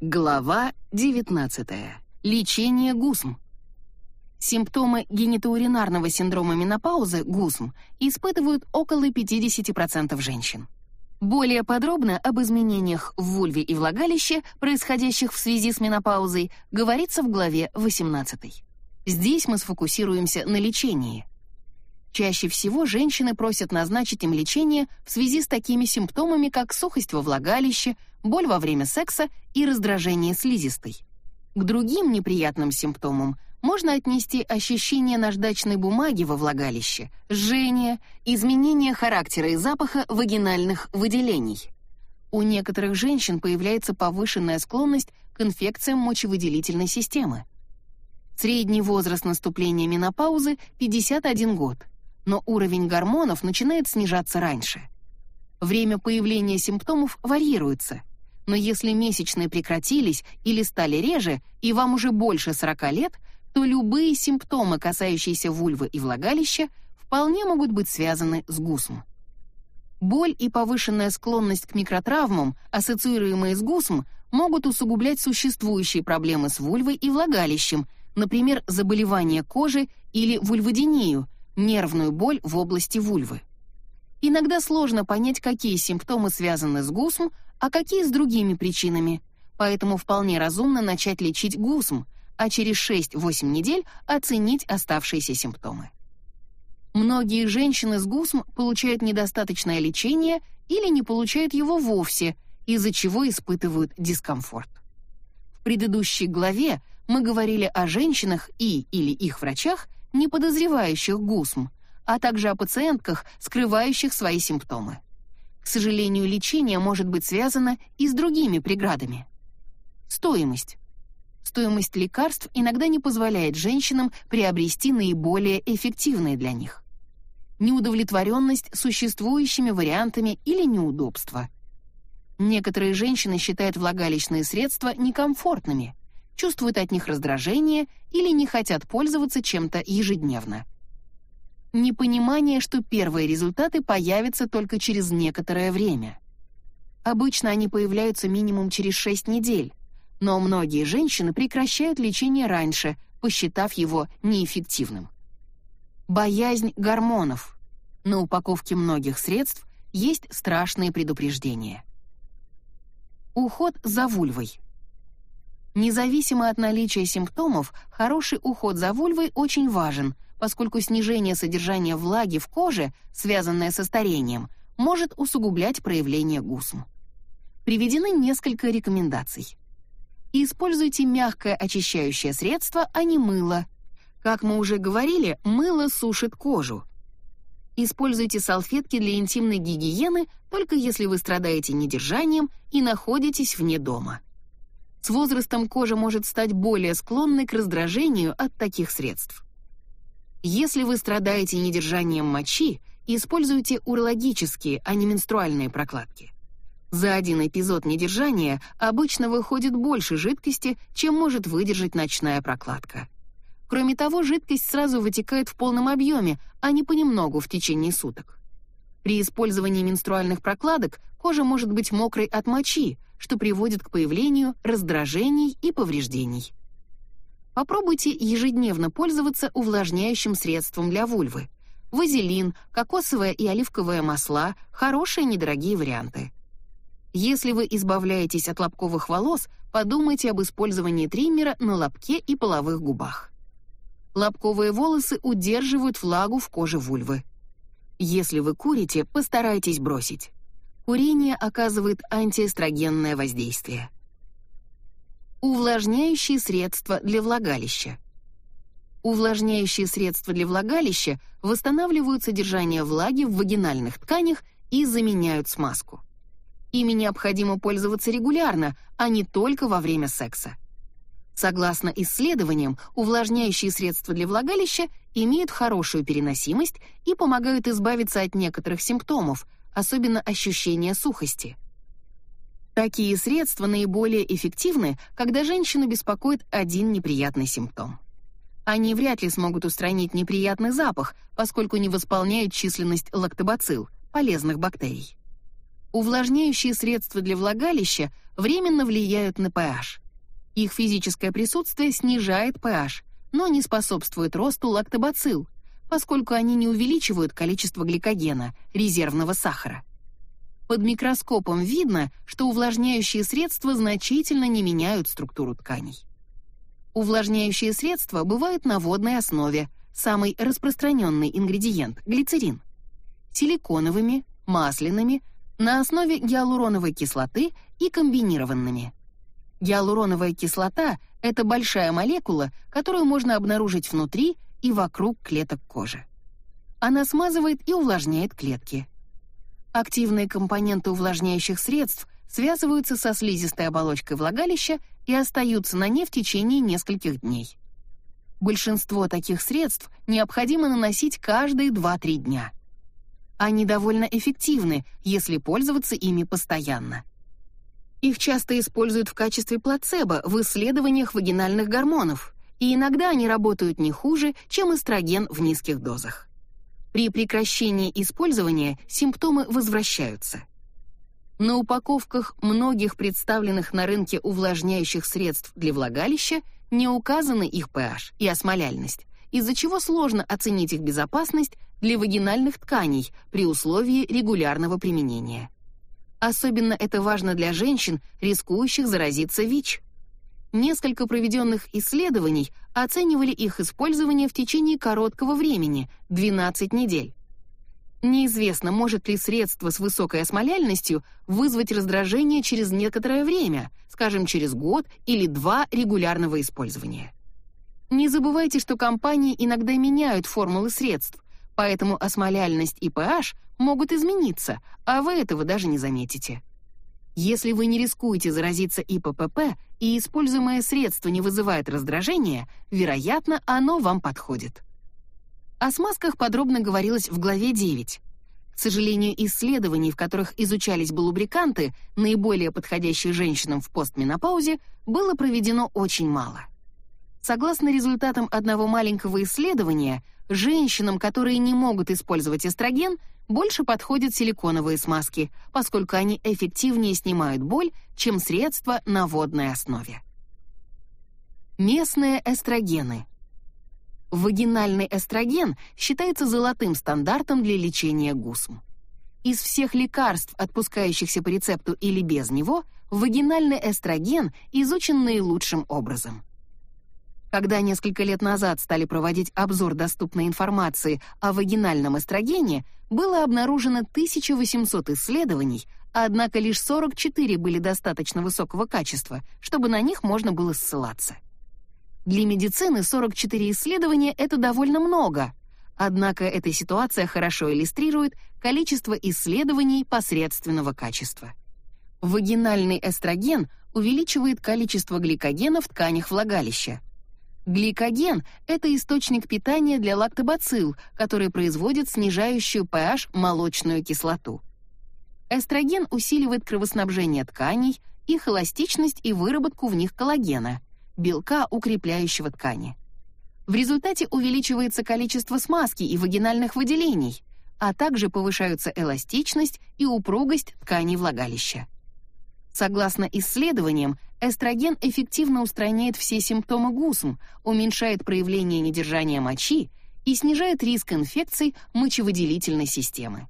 Глава 19. Лечение ГУСМ. Симптомы генитоуринарного синдрома менопаузы ГУСМ испытывают около 50% женщин. Более подробно об изменениях в вульве и влагалище, происходящих в связи с менопаузой, говорится в главе 18. Здесь мы сфокусируемся на лечении. Чаще всего женщины просят назначить им лечение в связи с такими симптомами, как сухость во влагалище, боль во время секса и раздражение слизистой. К другим неприятным симптомам можно отнести ощущение наждачной бумаги во влагалище, жжение, изменение характера и запаха вагинальных выделений. У некоторых женщин появляется повышенная склонность к инфекциям мочевыделительной системы. Средний возраст наступления менопаузы 51 год, но уровень гормонов начинает снижаться раньше. Время появления симптомов варьируется но если месячные прекратились или стали реже, и вам уже больше 40 лет, то любые симптомы, касающиеся вульвы и влагалища, вполне могут быть связаны с ГУСМ. Боль и повышенная склонность к микротравмам, ассоциируемые с ГУСМ, могут усугублять существующие проблемы с вульвой и влагалищем, например, заболевание кожи или вульводинию, нервную боль в области вульвы. Иногда сложно понять, какие симптомы связаны с ГУСМ, а какие с другими причинами. Поэтому вполне разумно начать лечить ГУСМ, а через 6-8 недель оценить оставшиеся симптомы. Многие женщины с ГУСМ получают недостаточное лечение или не получают его вовсе, из-за чего испытывают дискомфорт. В предыдущей главе мы говорили о женщинах и или их врачах, не подозревающих ГУСМ, а также о пациентках, скрывающих свои симптомы. К сожалению, лечение может быть связано и с другими преградами. Стоимость. Стоимость лекарств иногда не позволяет женщинам приобрести наиболее эффективные для них. Неудовлетворенность существующими вариантами или неудобства. Некоторые женщины считают влагалищные средства некомфортными, чувствуют от них раздражение или не хотят пользоваться чем-то ежедневно непонимание, что первые результаты появятся только через некоторое время. Обычно они появляются минимум через 6 недель, но многие женщины прекращают лечение раньше, посчитав его неэффективным. Боязнь гормонов. На упаковке многих средств есть страшные предупреждения. Уход за вульвой. Независимо от наличия симптомов, хороший уход за вульвой очень важен – поскольку снижение содержания влаги в коже, связанное со старением, может усугублять проявление гусм. Приведены несколько рекомендаций. Используйте мягкое очищающее средство, а не мыло. Как мы уже говорили, мыло сушит кожу. Используйте салфетки для интимной гигиены только если вы страдаете недержанием и находитесь вне дома. С возрастом кожа может стать более склонной к раздражению от таких средств. Если вы страдаете недержанием мочи, используйте урологические, а не менструальные прокладки. За один эпизод недержания обычно выходит больше жидкости, чем может выдержать ночная прокладка. Кроме того, жидкость сразу вытекает в полном объеме, а не понемногу в течение суток. При использовании менструальных прокладок кожа может быть мокрой от мочи, что приводит к появлению раздражений и повреждений. Попробуйте ежедневно пользоваться увлажняющим средством для вульвы. Вазелин, кокосовое и оливковое масла – хорошие недорогие варианты. Если вы избавляетесь от лобковых волос, подумайте об использовании триммера на лобке и половых губах. Лобковые волосы удерживают влагу в коже вульвы. Если вы курите, постарайтесь бросить. Курение оказывает антиэстрогенное воздействие. Увлажняющие средства для влагалища. Увлажняющие средства для влагалища восстанавливают содержание влаги в вагинальных тканях и заменяют смазку. Ими необходимо пользоваться регулярно, а не только во время секса. Согласно исследованиям, увлажняющие средства для влагалища имеют хорошую переносимость и помогают избавиться от некоторых симптомов, особенно ощущения сухости. Такие средства наиболее эффективны, когда женщину беспокоит один неприятный симптом. Они вряд ли смогут устранить неприятный запах, поскольку не восполняют численность лактобацилл, полезных бактерий. Увлажняющие средства для влагалища временно влияют на pH. Их физическое присутствие снижает pH, но не способствует росту лактобацилл, поскольку они не увеличивают количество гликогена, резервного сахара. Под микроскопом видно, что увлажняющие средства значительно не меняют структуру тканей. Увлажняющие средства бывают на водной основе, самый распространенный ингредиент – глицерин, силиконовыми, масляными, на основе гиалуроновой кислоты и комбинированными. Гиалуроновая кислота – это большая молекула, которую можно обнаружить внутри и вокруг клеток кожи. Она смазывает и увлажняет клетки. Активные компоненты увлажняющих средств связываются со слизистой оболочкой влагалища и остаются на ней в течение нескольких дней. Большинство таких средств необходимо наносить каждые 2-3 дня. Они довольно эффективны, если пользоваться ими постоянно. Их часто используют в качестве плацебо в исследованиях вагинальных гормонов, и иногда они работают не хуже, чем эстроген в низких дозах. При прекращении использования симптомы возвращаются. На упаковках многих представленных на рынке увлажняющих средств для влагалища не указаны их pH и осмоляльность, из-за чего сложно оценить их безопасность для вагинальных тканей при условии регулярного применения. Особенно это важно для женщин, рискующих заразиться ВИЧ. Несколько проведенных исследований оценивали их использование в течение короткого времени 12 недель. Неизвестно, может ли средство с высокой осмоляльностью вызвать раздражение через некоторое время, скажем, через год или два регулярного использования. Не забывайте, что компании иногда меняют формулы средств, поэтому осмоляльность и pH могут измениться, а вы этого даже не заметите. Если вы не рискуете заразиться ИППП и используемое средство не вызывает раздражения, вероятно, оно вам подходит. О смазках подробно говорилось в главе 9. К сожалению, исследований, в которых изучались бы лубриканты, наиболее подходящие женщинам в постменопаузе, было проведено очень мало. Согласно результатам одного маленького исследования, женщинам, которые не могут использовать эстроген, больше подходят силиконовые смазки, поскольку они эффективнее снимают боль, чем средства на водной основе. Местные эстрогены – Вагинальный эстроген считается золотым стандартом для лечения гусм. Из всех лекарств, отпускающихся по рецепту или без него, вагинальный эстроген изучен наилучшим образом. Когда несколько лет назад стали проводить обзор доступной информации о вагинальном эстрогене, было обнаружено 1800 исследований, однако лишь 44 были достаточно высокого качества, чтобы на них можно было ссылаться. Для медицины 44 исследования это довольно много. Однако эта ситуация хорошо иллюстрирует количество исследований посредственного качества. Вагинальный эстроген увеличивает количество гликогена в тканях влагалища. Гликоген это источник питания для лактобацилл, который производит снижающую pH молочную кислоту. Эстроген усиливает кровоснабжение тканей, их эластичность и выработку в них коллагена белка, укрепляющего ткани. В результате увеличивается количество смазки и вагинальных выделений, а также повышаются эластичность и упругость тканей влагалища. Согласно исследованиям, эстроген эффективно устраняет все симптомы гусм, уменьшает проявление недержания мочи и снижает риск инфекций мочевыделительной системы.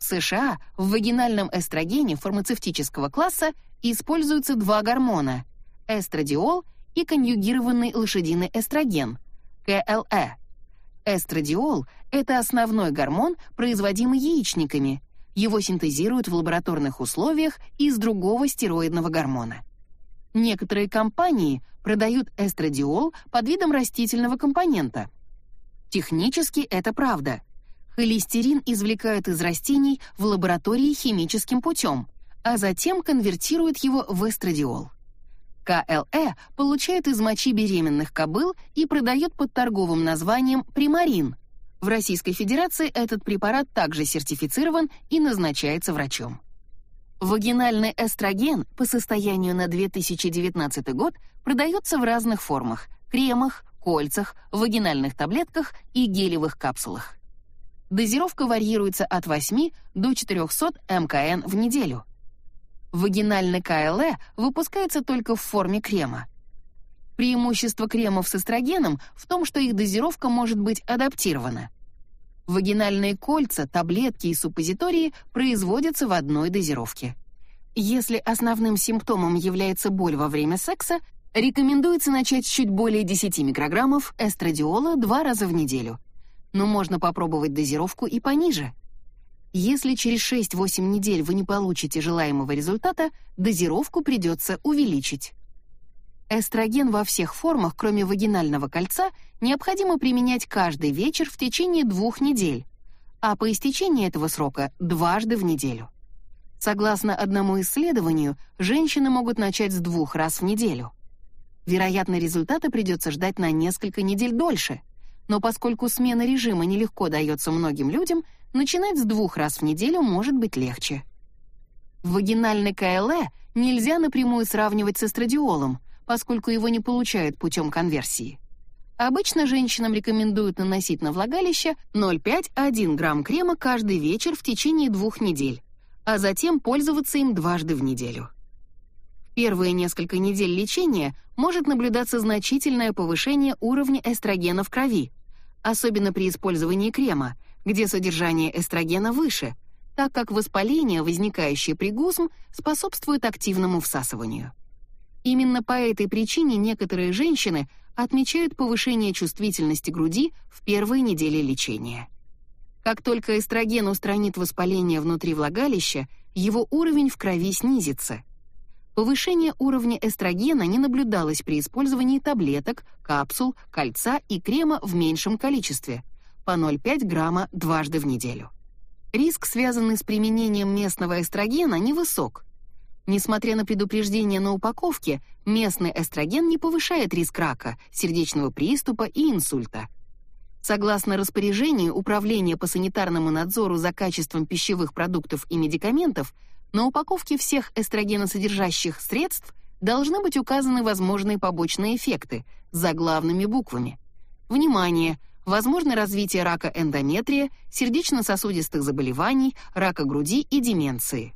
В США в вагинальном эстрогене фармацевтического класса используются два гормона эстрадиол и конъюгированный лошадиный эстроген, КЛЭ. Эстрадиол – это основной гормон, производимый яичниками. Его синтезируют в лабораторных условиях из другого стероидного гормона. Некоторые компании продают эстрадиол под видом растительного компонента. Технически это правда. Холестерин извлекают из растений в лаборатории химическим путем, а затем конвертируют его в эстрадиол. КЛЭ получает из мочи беременных кобыл и продает под торговым названием Примарин. В Российской Федерации этот препарат также сертифицирован и назначается врачом. Вагинальный эстроген по состоянию на 2019 год продается в разных формах: кремах, кольцах, вагинальных таблетках и гелевых капсулах. Дозировка варьируется от 8 до 400 мкн в неделю. Вагинальный КЛЭ выпускается только в форме крема. Преимущество кремов с эстрогеном в том, что их дозировка может быть адаптирована. Вагинальные кольца, таблетки и суппозитории производятся в одной дозировке. Если основным симптомом является боль во время секса, рекомендуется начать с чуть более 10 микрограммов эстрадиола два раза в неделю. Но можно попробовать дозировку и пониже. Если через 6-8 недель вы не получите желаемого результата, дозировку придется увеличить. Эстроген во всех формах, кроме вагинального кольца, необходимо применять каждый вечер в течение двух недель, а по истечении этого срока дважды в неделю. Согласно одному исследованию, женщины могут начать с двух раз в неделю. Вероятно, результата придется ждать на несколько недель дольше, но поскольку смена режима нелегко дается многим людям, начинать с двух раз в неделю может быть легче. Вагинальный КЛЭ нельзя напрямую сравнивать с эстрадиолом, поскольку его не получают путем конверсии. Обычно женщинам рекомендуют наносить на влагалище 0,5-1 грамм крема каждый вечер в течение двух недель, а затем пользоваться им дважды в неделю. В первые несколько недель лечения может наблюдаться значительное повышение уровня эстрогена в крови, особенно при использовании крема, где содержание эстрогена выше, так как воспаление, возникающее при гузм, способствует активному всасыванию. Именно по этой причине некоторые женщины отмечают повышение чувствительности груди в первые недели лечения. Как только эстроген устранит воспаление внутри влагалища, его уровень в крови снизится. Повышение уровня эстрогена не наблюдалось при использовании таблеток, капсул, кольца и крема в меньшем количестве, по 0,5 грамма дважды в неделю. Риск, связанный с применением местного эстрогена, невысок, Несмотря на предупреждение на упаковке, местный эстроген не повышает риск рака, сердечного приступа и инсульта. Согласно распоряжению Управления по санитарному надзору за качеством пищевых продуктов и медикаментов, на упаковке всех эстрогеносодержащих средств должны быть указаны возможные побочные эффекты заглавными буквами. Внимание! Возможно развитие рака эндометрия, сердечно-сосудистых заболеваний, рака груди и деменции.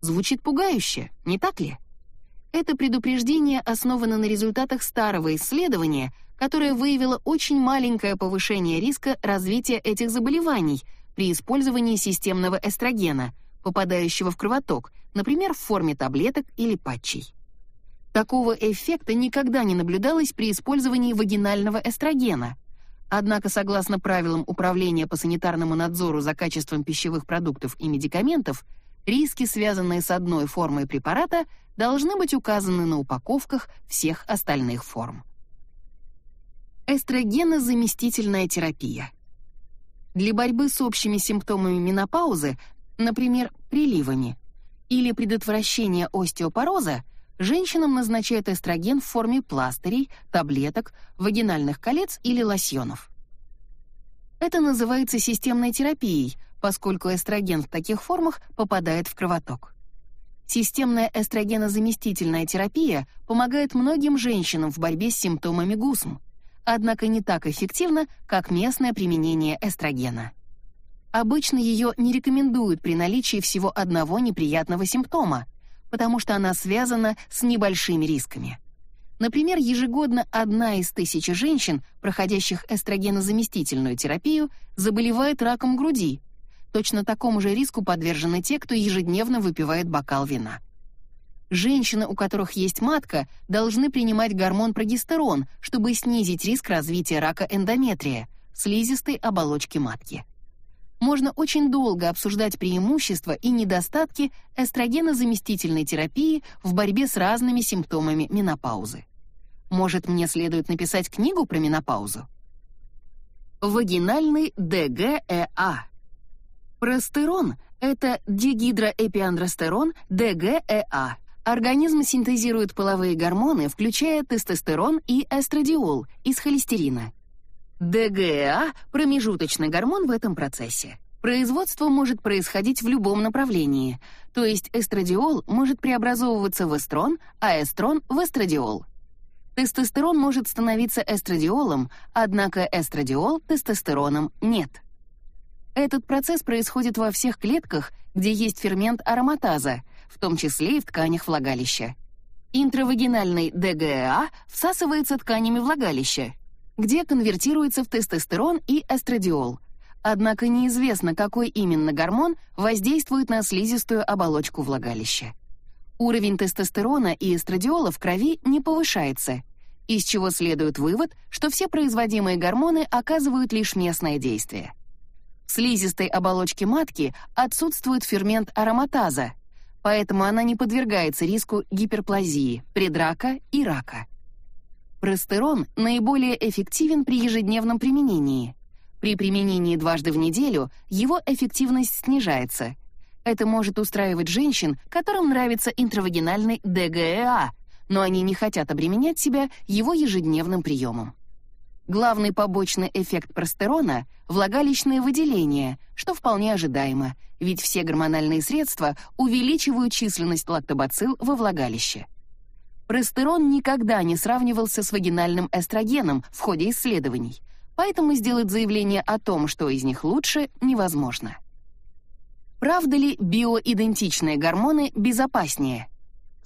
Звучит пугающе, не так ли? Это предупреждение основано на результатах старого исследования, которое выявило очень маленькое повышение риска развития этих заболеваний при использовании системного эстрогена, попадающего в кровоток, например, в форме таблеток или патчей. Такого эффекта никогда не наблюдалось при использовании вагинального эстрогена. Однако, согласно правилам Управления по санитарному надзору за качеством пищевых продуктов и медикаментов, Риски, связанные с одной формой препарата, должны быть указаны на упаковках всех остальных форм. Эстрогенозаместительная терапия. Для борьбы с общими симптомами менопаузы, например, приливами, или предотвращения остеопороза, женщинам назначают эстроген в форме пластырей, таблеток, вагинальных колец или лосьонов. Это называется системной терапией, поскольку эстроген в таких формах попадает в кровоток. Системная эстрогенозаместительная терапия помогает многим женщинам в борьбе с симптомами ГУСМ, однако не так эффективно, как местное применение эстрогена. Обычно ее не рекомендуют при наличии всего одного неприятного симптома, потому что она связана с небольшими рисками. Например, ежегодно одна из тысячи женщин, проходящих эстрогенозаместительную терапию, заболевает раком груди, Точно такому же риску подвержены те, кто ежедневно выпивает бокал вина. Женщины, у которых есть матка, должны принимать гормон прогестерон, чтобы снизить риск развития рака эндометрия, слизистой оболочки матки. Можно очень долго обсуждать преимущества и недостатки эстрогенозаместительной терапии в борьбе с разными симптомами менопаузы. Может, мне следует написать книгу про менопаузу? Вагинальный ДГЭА Простерон — это дигидроэпиандростерон ДГЭА. Организм синтезирует половые гормоны, включая тестостерон и эстрадиол из холестерина. ДГЭА — промежуточный гормон в этом процессе. Производство может происходить в любом направлении, то есть эстрадиол может преобразовываться в эстрон, а эстрон — в эстрадиол. Тестостерон может становиться эстрадиолом, однако эстрадиол тестостероном нет. Этот процесс происходит во всех клетках, где есть фермент ароматаза, в том числе и в тканях влагалища. Интравагинальный ДГА всасывается тканями влагалища, где конвертируется в тестостерон и эстрадиол. Однако неизвестно, какой именно гормон воздействует на слизистую оболочку влагалища. Уровень тестостерона и эстрадиола в крови не повышается, из чего следует вывод, что все производимые гормоны оказывают лишь местное действие. В слизистой оболочке матки отсутствует фермент ароматаза, поэтому она не подвергается риску гиперплазии, предрака и рака. Простерон наиболее эффективен при ежедневном применении. При применении дважды в неделю его эффективность снижается. Это может устраивать женщин, которым нравится интравагинальный ДГЭА, но они не хотят обременять себя его ежедневным приемом. Главный побочный эффект простерона — влагалищное выделение, что вполне ожидаемо, ведь все гормональные средства увеличивают численность лактобацилл во влагалище. Простерон никогда не сравнивался с вагинальным эстрогеном в ходе исследований, поэтому сделать заявление о том, что из них лучше, невозможно. Правда ли биоидентичные гормоны безопаснее?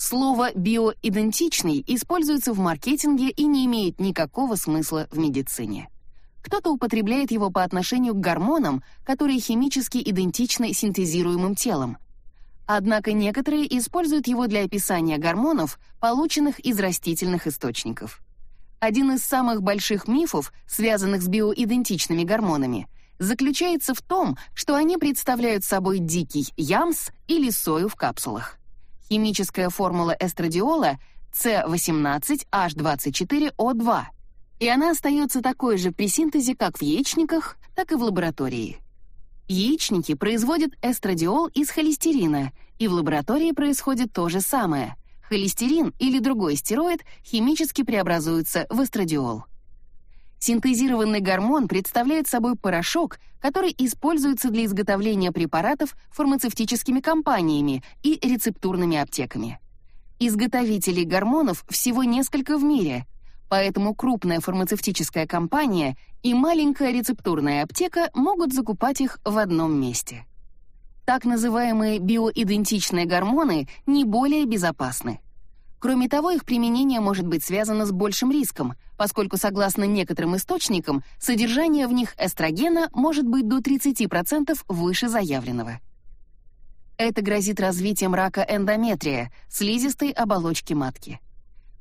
Слово «биоидентичный» используется в маркетинге и не имеет никакого смысла в медицине. Кто-то употребляет его по отношению к гормонам, которые химически идентичны синтезируемым телом. Однако некоторые используют его для описания гормонов, полученных из растительных источников. Один из самых больших мифов, связанных с биоидентичными гормонами, заключается в том, что они представляют собой дикий ямс или сою в капсулах. Химическая формула эстрадиола C18H24O2, и она остается такой же при синтезе как в яичниках, так и в лаборатории. Яичники производят эстрадиол из холестерина, и в лаборатории происходит то же самое. Холестерин или другой стероид химически преобразуются в эстрадиол. Синтезированный гормон представляет собой порошок, который используется для изготовления препаратов фармацевтическими компаниями и рецептурными аптеками. Изготовителей гормонов всего несколько в мире, поэтому крупная фармацевтическая компания и маленькая рецептурная аптека могут закупать их в одном месте. Так называемые биоидентичные гормоны не более безопасны. Кроме того, их применение может быть связано с большим риском, поскольку, согласно некоторым источникам, содержание в них эстрогена может быть до 30% выше заявленного. Это грозит развитием рака эндометрия, слизистой оболочки матки.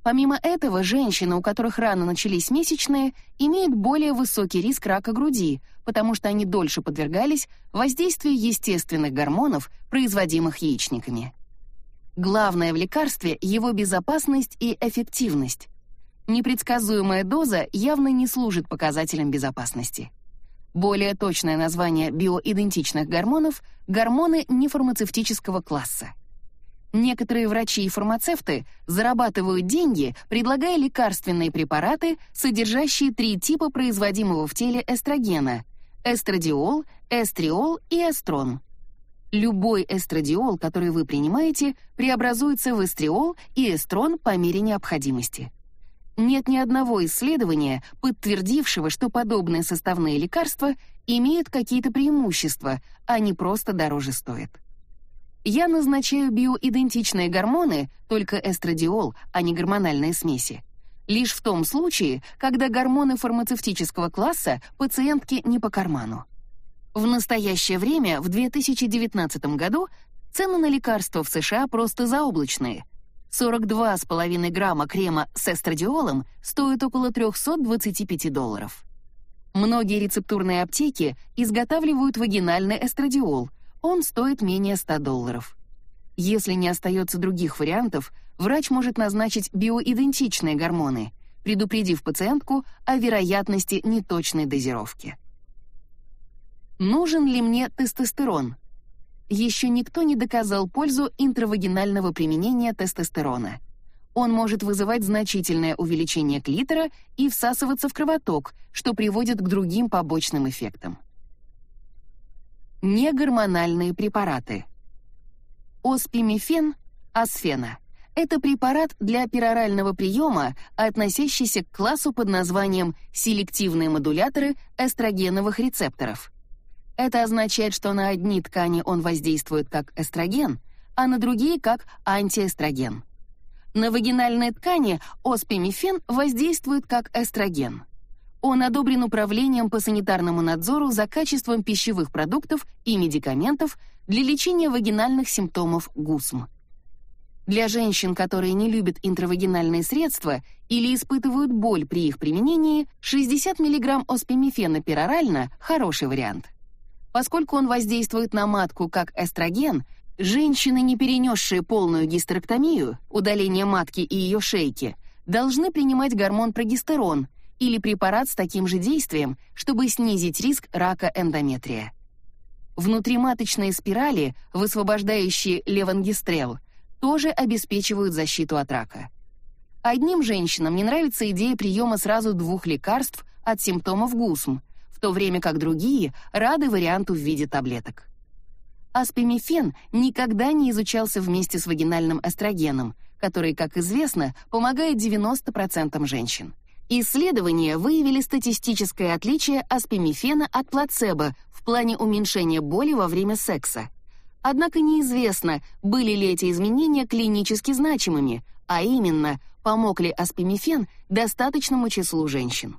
Помимо этого, женщины, у которых рано начались месячные, имеют более высокий риск рака груди, потому что они дольше подвергались воздействию естественных гормонов, производимых яичниками. Главное в лекарстве — его безопасность и эффективность. Непредсказуемая доза явно не служит показателем безопасности. Более точное название биоидентичных гормонов — гормоны нефармацевтического класса. Некоторые врачи и фармацевты зарабатывают деньги, предлагая лекарственные препараты, содержащие три типа производимого в теле эстрогена — эстрадиол, эстриол и эстрон. Любой эстрадиол, который вы принимаете, преобразуется в эстриол и эстрон по мере необходимости. Нет ни одного исследования, подтвердившего, что подобные составные лекарства имеют какие-то преимущества, а не просто дороже стоят. Я назначаю биоидентичные гормоны, только эстрадиол, а не гормональные смеси, лишь в том случае, когда гормоны фармацевтического класса пациентке не по карману. В настоящее время, в 2019 году, цены на лекарства в США просто заоблачные. 42,5 грамма крема с эстрадиолом стоят около 325 долларов. Многие рецептурные аптеки изготавливают вагинальный эстрадиол. Он стоит менее 100 долларов. Если не остается других вариантов, врач может назначить биоидентичные гормоны, предупредив пациентку о вероятности неточной дозировки. Нужен ли мне тестостерон? Еще никто не доказал пользу интравагинального применения тестостерона. Он может вызывать значительное увеличение клитора и всасываться в кровоток, что приводит к другим побочным эффектам. Негормональные препараты. Оспимифен, асфена — это препарат для перорального приема, относящийся к классу под названием селективные модуляторы эстрогеновых рецепторов — это означает, что на одни ткани он воздействует как эстроген, а на другие как антиэстроген. На вагинальные ткани оспимифен воздействует как эстроген. Он одобрен Управлением по санитарному надзору за качеством пищевых продуктов и медикаментов для лечения вагинальных симптомов ГУСМ. Для женщин, которые не любят интравагинальные средства или испытывают боль при их применении, 60 мг оспимифена перорально – хороший вариант. Поскольку он воздействует на матку как эстроген, женщины, не перенесшие полную гистерэктомию, удаление матки и ее шейки, должны принимать гормон прогестерон или препарат с таким же действием, чтобы снизить риск рака эндометрия. Внутриматочные спирали, высвобождающие левангестрел – тоже обеспечивают защиту от рака. Одним женщинам не нравится идея приема сразу двух лекарств от симптомов ГУСМ, то время как другие рады варианту в виде таблеток. Аспимифен никогда не изучался вместе с вагинальным эстрогеном, который, как известно, помогает 90% женщин. Исследования выявили статистическое отличие аспимифена от плацебо в плане уменьшения боли во время секса. Однако неизвестно, были ли эти изменения клинически значимыми, а именно, помог ли аспимифен достаточному числу женщин.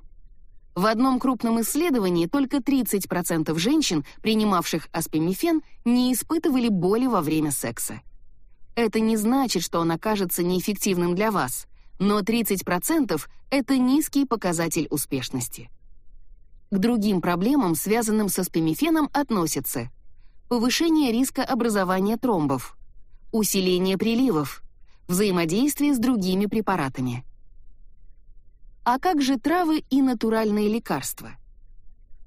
В одном крупном исследовании только 30% женщин, принимавших аспимифен, не испытывали боли во время секса. Это не значит, что он окажется неэффективным для вас, но 30% — это низкий показатель успешности. К другим проблемам, связанным с аспимифеном, относятся повышение риска образования тромбов, усиление приливов, взаимодействие с другими препаратами. А как же травы и натуральные лекарства?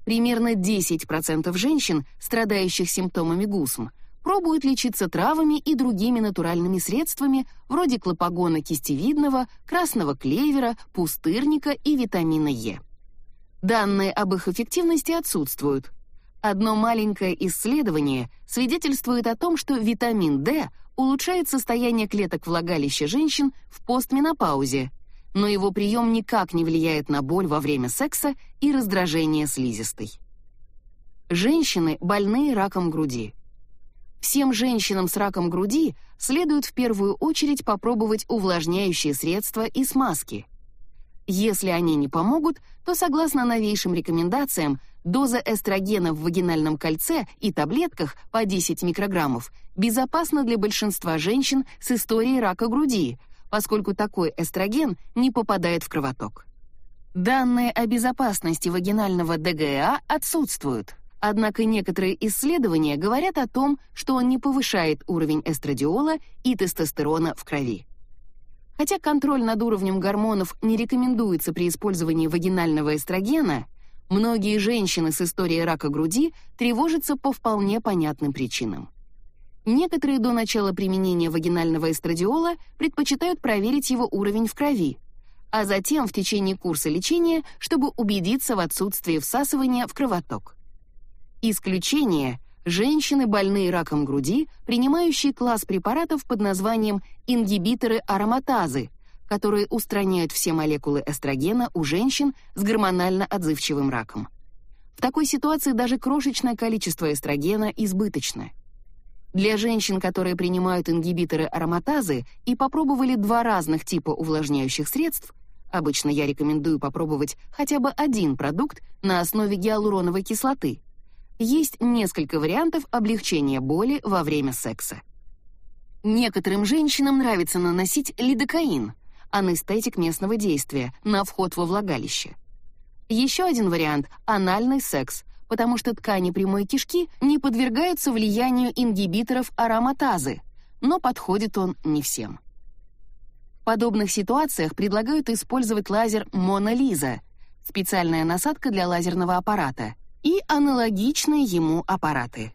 Примерно 10% женщин, страдающих симптомами ГУСМ, пробуют лечиться травами и другими натуральными средствами вроде клопогона кистевидного, красного клевера, пустырника и витамина Е. Данные об их эффективности отсутствуют, Одно маленькое исследование свидетельствует о том, что витамин D улучшает состояние клеток влагалища женщин в постменопаузе, но его прием никак не влияет на боль во время секса и раздражение слизистой. Женщины, больные раком груди. Всем женщинам с раком груди следует в первую очередь попробовать увлажняющие средства и смазки. Если они не помогут, то согласно новейшим рекомендациям Доза эстрогена в вагинальном кольце и таблетках по 10 микрограммов безопасна для большинства женщин с историей рака груди, поскольку такой эстроген не попадает в кровоток. Данные о безопасности вагинального ДГА отсутствуют. Однако некоторые исследования говорят о том, что он не повышает уровень эстрадиола и тестостерона в крови. Хотя контроль над уровнем гормонов не рекомендуется при использовании вагинального эстрогена, Многие женщины с историей рака груди тревожатся по вполне понятным причинам. Некоторые до начала применения вагинального эстрадиола предпочитают проверить его уровень в крови, а затем в течение курса лечения, чтобы убедиться в отсутствии всасывания в кровоток. Исключение — женщины, больные раком груди, принимающие класс препаратов под названием ингибиторы ароматазы, которые устраняют все молекулы эстрогена у женщин с гормонально отзывчивым раком. В такой ситуации даже крошечное количество эстрогена избыточно. Для женщин, которые принимают ингибиторы ароматазы и попробовали два разных типа увлажняющих средств, обычно я рекомендую попробовать хотя бы один продукт на основе гиалуроновой кислоты. Есть несколько вариантов облегчения боли во время секса. Некоторым женщинам нравится наносить лидокаин — анестетик местного действия, на вход во влагалище. Еще один вариант — анальный секс, потому что ткани прямой кишки не подвергаются влиянию ингибиторов ароматазы, но подходит он не всем. В подобных ситуациях предлагают использовать лазер Мона специальная насадка для лазерного аппарата, и аналогичные ему аппараты.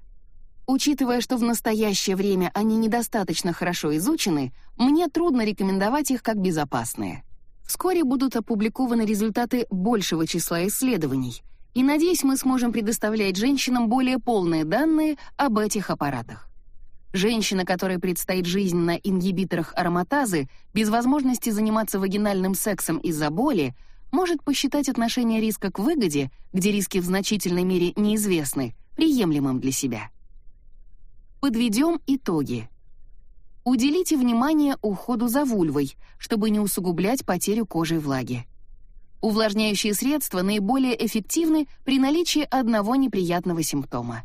Учитывая, что в настоящее время они недостаточно хорошо изучены, мне трудно рекомендовать их как безопасные. Вскоре будут опубликованы результаты большего числа исследований, и надеюсь, мы сможем предоставлять женщинам более полные данные об этих аппаратах. Женщина, которой предстоит жизнь на ингибиторах ароматазы, без возможности заниматься вагинальным сексом из-за боли, может посчитать отношение риска к выгоде, где риски в значительной мере неизвестны, приемлемым для себя. Подведем итоги. Уделите внимание уходу за вульвой, чтобы не усугублять потерю кожи и влаги. Увлажняющие средства наиболее эффективны при наличии одного неприятного симптома.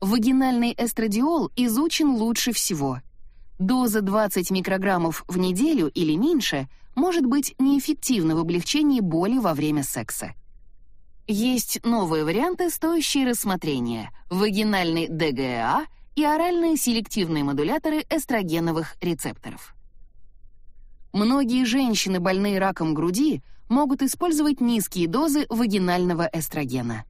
Вагинальный эстрадиол изучен лучше всего. Доза 20 микрограммов в неделю или меньше может быть неэффективна в облегчении боли во время секса. Есть новые варианты, стоящие рассмотрения — вагинальный ДГА и оральные селективные модуляторы эстрогеновых рецепторов. Многие женщины, больные раком груди, могут использовать низкие дозы вагинального эстрогена.